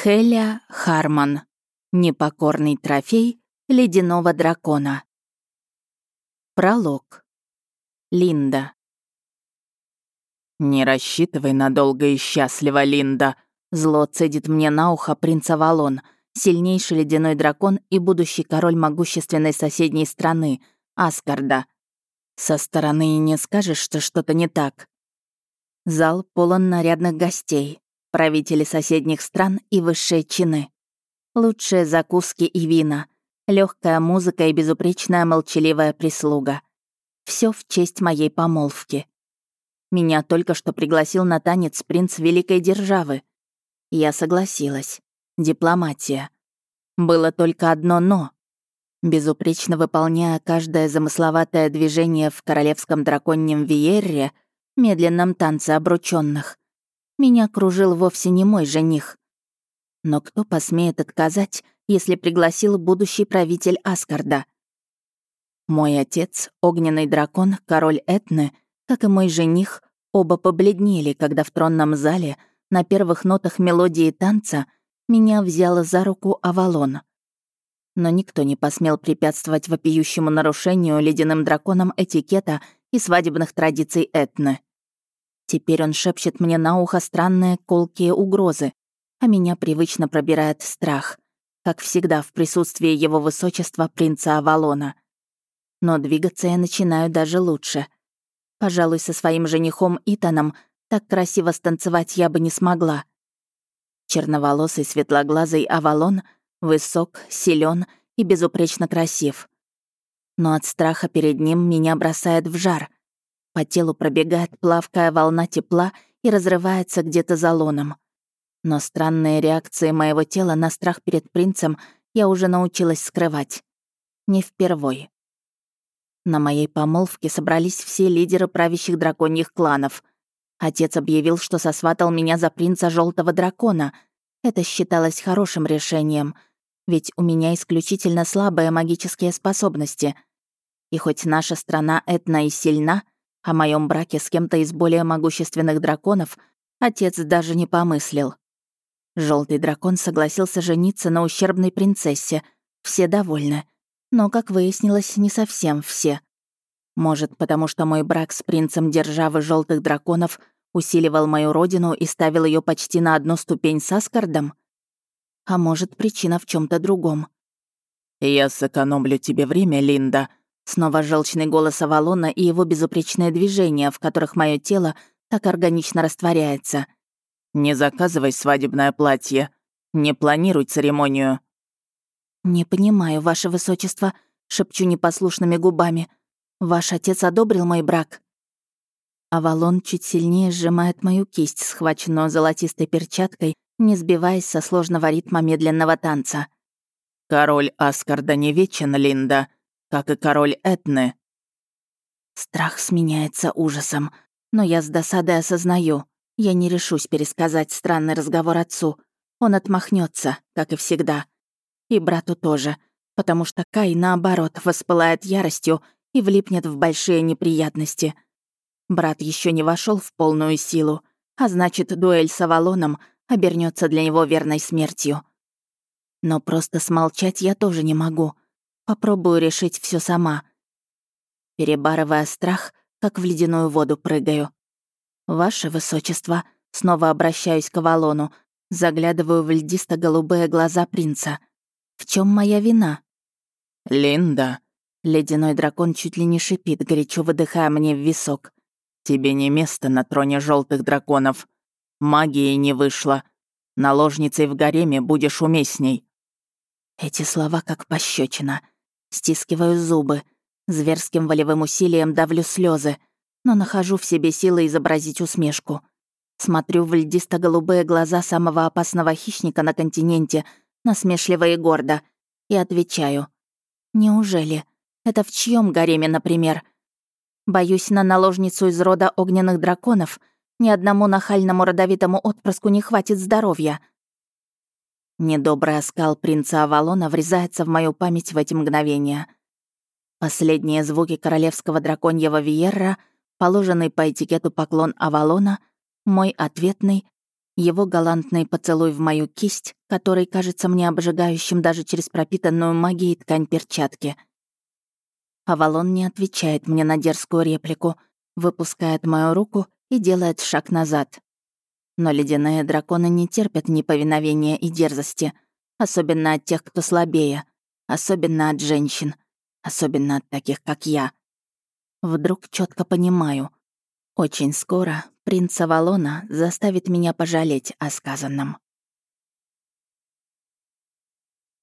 Хеля Харман. Непокорный трофей ледяного дракона. Пролог. Линда. «Не рассчитывай надолго и счастливо, Линда», — зло цедит мне на ухо принц Авалон, сильнейший ледяной дракон и будущий король могущественной соседней страны, Аскарда. Со стороны и не скажешь, что что-то не так. Зал полон нарядных гостей правители соседних стран и высшие чины. Лучшие закуски и вина, легкая музыка и безупречная молчаливая прислуга. Все в честь моей помолвки. Меня только что пригласил на танец принц Великой Державы. Я согласилась. Дипломатия. Было только одно «но». Безупречно выполняя каждое замысловатое движение в королевском драконьем веерре, медленном танце обрученных, меня кружил вовсе не мой жених. Но кто посмеет отказать, если пригласил будущий правитель Аскарда? Мой отец, огненный дракон, король Этны, как и мой жених, оба побледнели, когда в тронном зале на первых нотах мелодии танца меня взяла за руку Авалон. Но никто не посмел препятствовать вопиющему нарушению ледяным драконом этикета и свадебных традиций Этны. Теперь он шепчет мне на ухо странные колкие угрозы, а меня привычно пробирает страх, как всегда в присутствии его высочества принца Авалона. Но двигаться я начинаю даже лучше. Пожалуй, со своим женихом Итаном так красиво станцевать я бы не смогла. Черноволосый светлоглазый Авалон высок, силен и безупречно красив. Но от страха перед ним меня бросает в жар — по телу пробегает плавкая волна тепла и разрывается где-то за лоном. Но странные реакции моего тела на страх перед принцем я уже научилась скрывать. Не впервой. На моей помолвке собрались все лидеры правящих драконьих кланов. Отец объявил, что сосватал меня за принца желтого дракона. Это считалось хорошим решением, ведь у меня исключительно слабые магические способности. И хоть наша страна этна и сильна — о моем браке с кем-то из более могущественных драконов отец даже не помыслил. Желтый дракон согласился жениться на ущербной принцессе. Все довольны. Но, как выяснилось, не совсем все. Может, потому что мой брак с принцем державы желтых драконов усиливал мою родину и ставил ее почти на одну ступень с Аскардом? А может, причина в чем то другом. «Я сэкономлю тебе время, Линда», Снова желчный голос Авалона и его безупречные движения, в которых мое тело так органично растворяется. «Не заказывай свадебное платье. Не планируй церемонию». «Не понимаю, ваше высочество», — шепчу непослушными губами. «Ваш отец одобрил мой брак». Авалон чуть сильнее сжимает мою кисть, схваченную золотистой перчаткой, не сбиваясь со сложного ритма медленного танца. «Король Аскарда не вечен, Линда», как и король Этны. Страх сменяется ужасом, но я с досадой осознаю, я не решусь пересказать странный разговор отцу. Он отмахнется, как и всегда. И брату тоже, потому что Кай, наоборот, воспылает яростью и влипнет в большие неприятности. Брат еще не вошел в полную силу, а значит, дуэль с Авалоном обернется для него верной смертью. Но просто смолчать я тоже не могу — Попробую решить все сама. Перебарывая страх, как в ледяную воду прыгаю. «Ваше высочество», снова обращаюсь к Авалону, заглядываю в льдисто-голубые глаза принца. «В чем моя вина?» «Линда», Ледяной дракон чуть ли не шипит, горячо выдыхая мне в висок. «Тебе не место на троне желтых драконов. Магии не вышло. Наложницей в гареме будешь уместней». Эти слова как пощечина. Стискиваю зубы. Зверским волевым усилием давлю слезы, но нахожу в себе силы изобразить усмешку. Смотрю в льдисто-голубые глаза самого опасного хищника на континенте, насмешливо и гордо, и отвечаю. «Неужели? Это в чьем гареме, например? Боюсь, на наложницу из рода огненных драконов ни одному нахальному родовитому отпрыску не хватит здоровья». Недобрый оскал принца Авалона врезается в мою память в эти мгновения. Последние звуки королевского драконьего виерра, положенный по этикету поклон Авалона, мой ответный его галантный поцелуй в мою кисть, который кажется мне обжигающим даже через пропитанную магией ткань перчатки. Авалон не отвечает мне на дерзкую реплику, выпускает мою руку и делает шаг назад. Но ледяные драконы не терпят неповиновения и дерзости, особенно от тех, кто слабее, особенно от женщин, особенно от таких, как я. Вдруг четко понимаю. Очень скоро принц Авалона заставит меня пожалеть о сказанном.